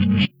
Mm-hmm.